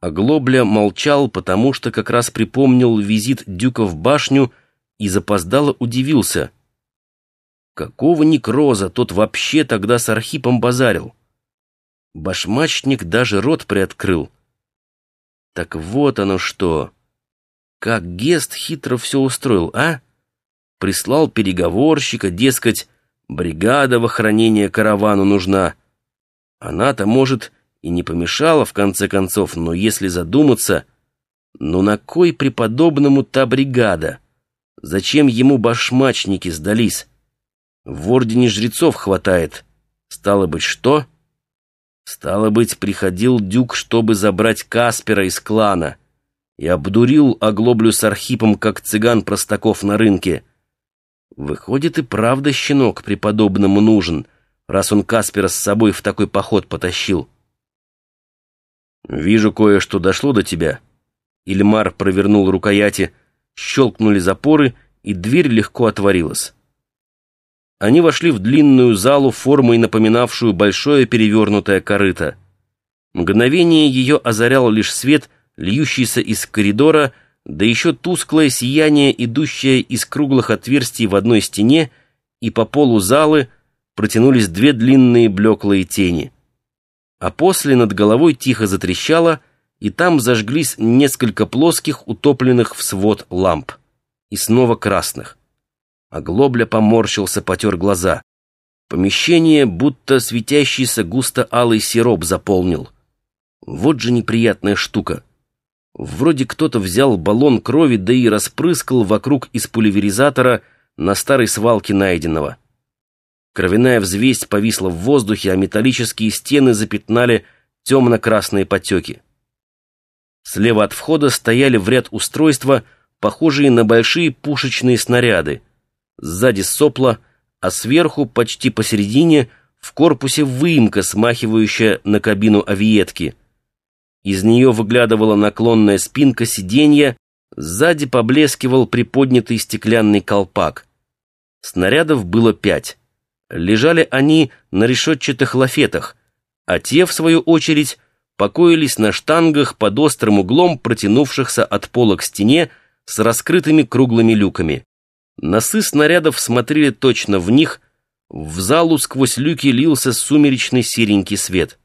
Оглобля молчал, потому что как раз припомнил визит Дюка в башню и запоздало удивился. Какого некроза тот вообще тогда с Архипом базарил? Башмачник даже рот приоткрыл. Так вот оно что. Как Гест хитро все устроил, а? Прислал переговорщика, дескать, бригада в охранение каравану нужна. Она-то, может, и не помешала, в конце концов, но если задуматься, ну на кой преподобному та бригада? Зачем ему башмачники сдались? В ордене жрецов хватает. Стало быть, что? Стало быть, приходил дюк, чтобы забрать Каспера из клана. И обдурил оглоблю с Архипом, как цыган простаков на рынке. Выходит, и правда щенок преподобному нужен, раз он Каспера с собой в такой поход потащил. «Вижу, кое-что дошло до тебя». Ильмар провернул рукояти, щелкнули запоры, и дверь легко отворилась. Они вошли в длинную залу, формой напоминавшую большое перевернутое корыто. Мгновение ее озарял лишь свет, льющийся из коридора, да еще тусклое сияние, идущее из круглых отверстий в одной стене, и по полу залы протянулись две длинные блеклые тени а после над головой тихо затрещало, и там зажглись несколько плоских, утопленных в свод ламп. И снова красных. А Глобля поморщился, потер глаза. Помещение будто светящийся густо-алый сироп заполнил. Вот же неприятная штука. Вроде кто-то взял баллон крови, да и распрыскал вокруг из пульверизатора на старой свалке найденного. Кровяная взвесь повисла в воздухе, а металлические стены запятнали темно-красные потеки. Слева от входа стояли в ряд устройства, похожие на большие пушечные снаряды. Сзади сопла, а сверху, почти посередине, в корпусе выемка, смахивающая на кабину авиетки. Из нее выглядывала наклонная спинка сиденья, сзади поблескивал приподнятый стеклянный колпак. Снарядов было пять. Лежали они на решетчатых лафетах, а те, в свою очередь, покоились на штангах под острым углом, протянувшихся от пола к стене с раскрытыми круглыми люками. Носы снарядов смотрели точно в них, в залу сквозь люки лился сумеречный серенький свет.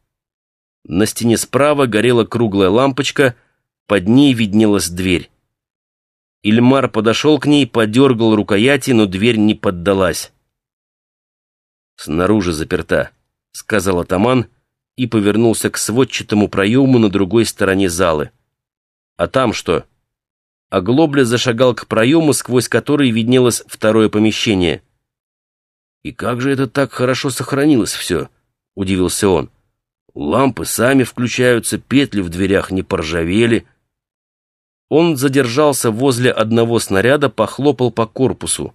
На стене справа горела круглая лампочка, под ней виднелась дверь. Ильмар подошел к ней, подергал рукояти, но дверь не поддалась. «Снаружи заперта», — сказал атаман и повернулся к сводчатому проему на другой стороне залы. «А там что?» Оглобля зашагал к проему, сквозь который виднелось второе помещение. «И как же это так хорошо сохранилось все?» — удивился он. «Лампы сами включаются, петли в дверях не поржавели». Он задержался возле одного снаряда, похлопал по корпусу.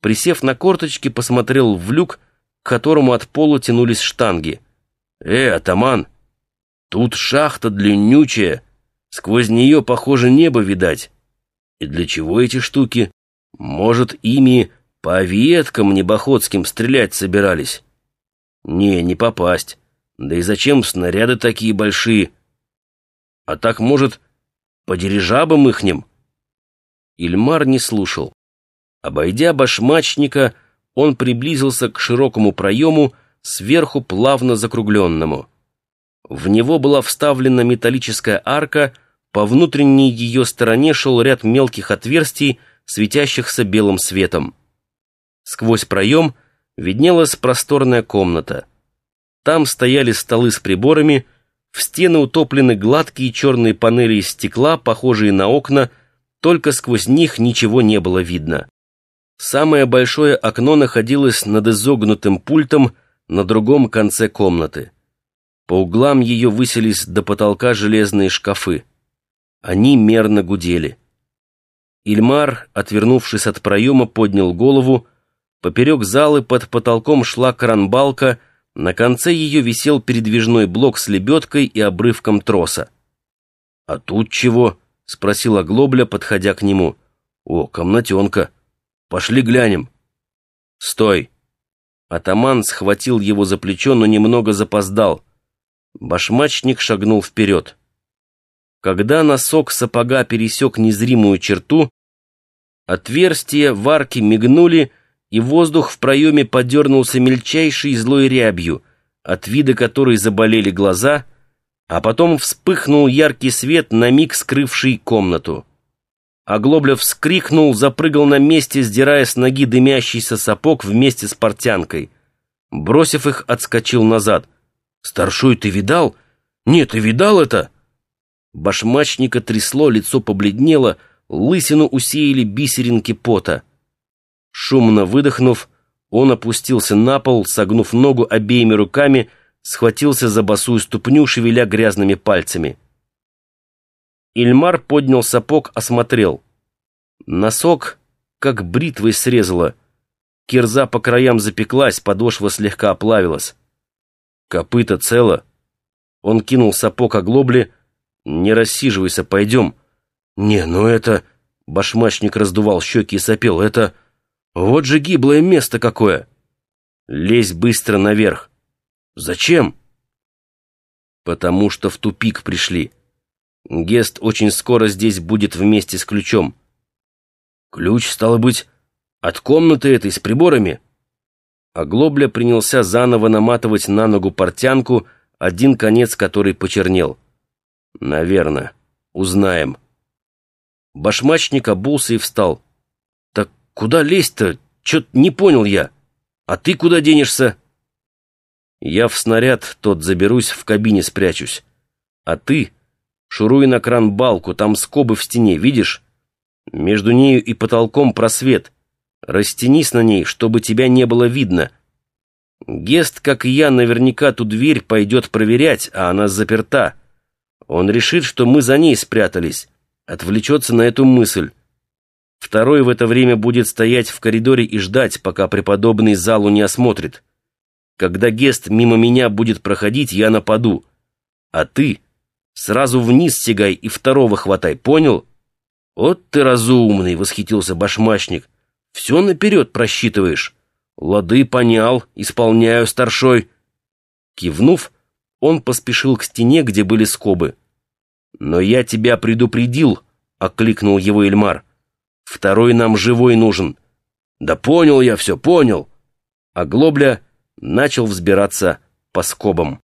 Присев на корточки, посмотрел в люк, которому от пола тянулись штанги. «Э, атаман, тут шахта длиннючая, сквозь нее, похоже, небо видать. И для чего эти штуки? Может, ими по веткам небоходским стрелять собирались? Не, не попасть. Да и зачем снаряды такие большие? А так, может, по дирижабам ихним?» Ильмар не слушал. Обойдя башмачника, он приблизился к широкому проему, сверху плавно закругленному. В него была вставлена металлическая арка, по внутренней ее стороне шел ряд мелких отверстий, светящихся белым светом. Сквозь проем виднелась просторная комната. Там стояли столы с приборами, в стены утоплены гладкие черные панели из стекла, похожие на окна, только сквозь них ничего не было видно. Самое большое окно находилось над изогнутым пультом на другом конце комнаты. По углам ее высились до потолка железные шкафы. Они мерно гудели. Ильмар, отвернувшись от проема, поднял голову. Поперек залы под потолком шла кранбалка, на конце ее висел передвижной блок с лебедкой и обрывком троса. «А тут чего?» — спросила Глобля, подходя к нему. «О, комнатенка!» Пошли глянем». «Стой!» Атаман схватил его за плечо, но немного запоздал. Башмачник шагнул вперед. Когда носок сапога пересек незримую черту, отверстия в арке мигнули, и воздух в проеме подернулся мельчайшей злой рябью, от вида которой заболели глаза, а потом вспыхнул яркий свет, на миг скрывший комнату. Оглоблев вскрикнул, запрыгал на месте, сдирая с ноги дымящийся сапог вместе с портянкой. Бросив их, отскочил назад. «Старшой, ты видал? Нет, ты видал это?» Башмачника трясло, лицо побледнело, лысину усеяли бисеринки пота. Шумно выдохнув, он опустился на пол, согнув ногу обеими руками, схватился за босую ступню, шевеля грязными пальцами. Ильмар поднял сапог, осмотрел. Носок как бритвой срезало. Кирза по краям запеклась, подошва слегка оплавилась. Копыта цело. Он кинул сапог оглобли. «Не рассиживайся, пойдем». «Не, ну это...» Башмачник раздувал щеки и сопел. «Это... Вот же гиблое место какое!» «Лезь быстро наверх». «Зачем?» «Потому что в тупик пришли». Гест очень скоро здесь будет вместе с ключом. Ключ, стало быть, от комнаты этой с приборами? Оглобля принялся заново наматывать на ногу портянку, один конец которой почернел. Наверно. Узнаем. Башмачник обулся и встал. Так куда лезть-то? Чё-то не понял я. А ты куда денешься? Я в снаряд тот заберусь, в кабине спрячусь. А ты Шуруй на кран балку, там скобы в стене, видишь? Между нею и потолком просвет. Растянись на ней, чтобы тебя не было видно. Гест, как и я, наверняка ту дверь пойдет проверять, а она заперта. Он решит, что мы за ней спрятались. Отвлечется на эту мысль. Второй в это время будет стоять в коридоре и ждать, пока преподобный залу не осмотрит. Когда Гест мимо меня будет проходить, я нападу. А ты Сразу вниз сигай и второго хватай, понял? Вот ты разумный, восхитился башмачник. Все наперед просчитываешь. Лады понял, исполняю, старшой. Кивнув, он поспешил к стене, где были скобы. «Но я тебя предупредил», — окликнул его Эльмар. «Второй нам живой нужен». «Да понял я все, понял». А Глобля начал взбираться по скобам.